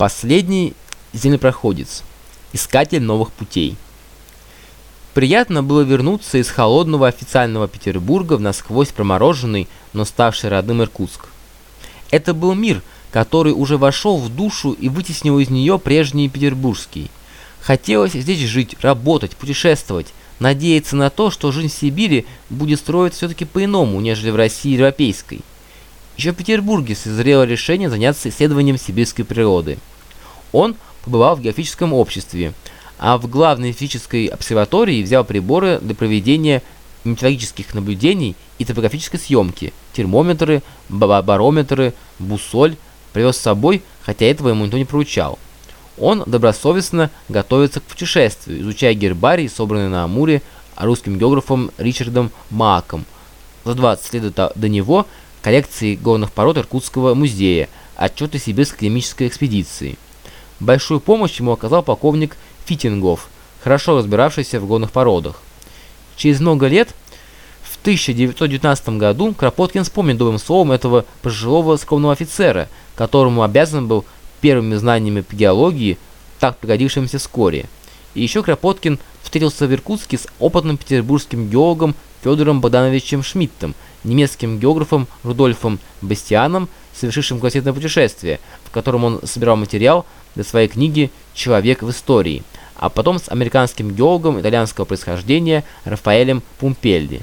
Последний землепроходец, искатель новых путей. Приятно было вернуться из холодного официального Петербурга в насквозь промороженный, но ставший родным Иркутск. Это был мир, который уже вошел в душу и вытеснил из нее прежний петербургский. Хотелось здесь жить, работать, путешествовать, надеяться на то, что жизнь в Сибири будет строиться все-таки по-иному, нежели в России европейской. Еще в Петербурге созрело решение заняться исследованием сибирской природы. Он побывал в географическом обществе, а в главной физической обсерватории взял приборы для проведения метеорологических наблюдений и топографической съемки, термометры, барометры, буссоль, привез с собой, хотя этого ему никто не поручал. Он добросовестно готовится к путешествию, изучая гербарий, собранный на Амуре русским географом Ричардом Мааком. За 20 лет до него коллекции горных пород Иркутского музея, отчеты сибирской климатической экспедиции. Большую помощь ему оказал полковник Фитингов, хорошо разбиравшийся в горных породах. Через много лет, в 1919 году, Кропоткин вспомнил добрым словом этого пожилого скромного офицера, которому обязан был первыми знаниями по геологии, так пригодившимся вскоре. И еще Кропоткин встретился в Иркутске с опытным петербургским геологом Федором Богдановичем Шмидтом, немецким географом Рудольфом Бастианом, совершившим колоссальное путешествие, в котором он собирал материал для своей книги «Человек в истории», а потом с американским геологом итальянского происхождения Рафаэлем Пумпелли.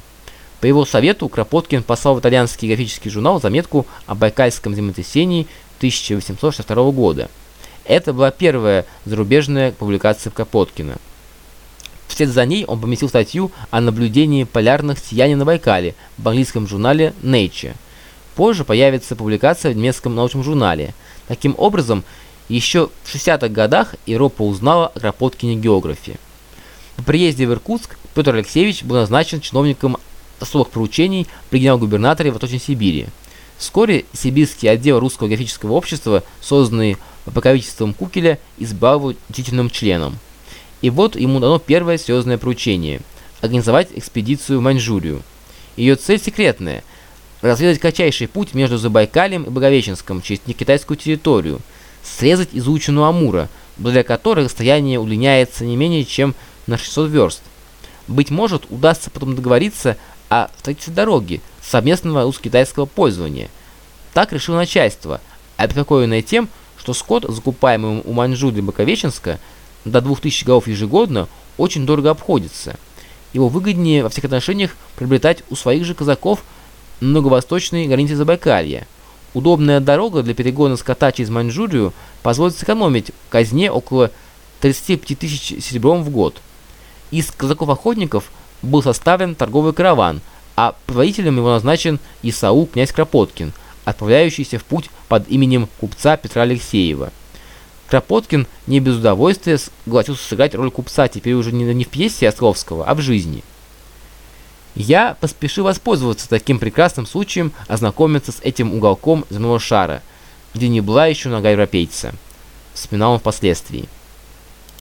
По его совету Кропоткин послал в итальянский графический журнал заметку о байкальском землетрясении 1862 года. Это была первая зарубежная публикация Кропоткина. Вслед за ней он поместил статью о наблюдении полярных сияний на Байкале в английском журнале Nature. Позже появится публикация в немецком научном журнале. Таким образом, еще в 60-х годах Европа узнала о Кропоткине географии. По приезде в Иркутск Петр Алексеевич был назначен чиновником особых поручений при генерал-губернаторе Восточной Сибири. Вскоре сибирский отдел Русского географического общества, созданный по покровительством Кукеля, его учительным членом. И вот ему дано первое серьезное поручение – организовать экспедицию в Маньчжурию. Ее цель секретная – разведать кратчайший путь между Забайкальем и Боговеченском через некитайскую территорию – срезать изученную Амура, благодаря которой расстояние удлиняется не менее чем на 600 верст. Быть может, удастся потом договориться о строительстве дороги совместного русско-китайского пользования. Так решило начальство, обеспокоенное тем, что скот, закупаемый у Маньчжури Боковеченска, до 2000 голов ежегодно, очень дорого обходится. Его выгоднее во всех отношениях приобретать у своих же казаков на юго-восточной границе Забайкалья – Удобная дорога для перегона скота через Маньчжурию позволит сэкономить казне около 35 тысяч серебром в год. Из казаков-охотников был составлен торговый караван, а предводителем его назначен Исаул князь Кропоткин, отправляющийся в путь под именем купца Петра Алексеева. Кропоткин не без удовольствия согласился сыграть роль купца теперь уже не в пьесе Островского, а в жизни – я поспешил воспользоваться таким прекрасным случаем ознакомиться с этим уголком земного шара, где не была еще нога европейца. Вспоминал он впоследствии.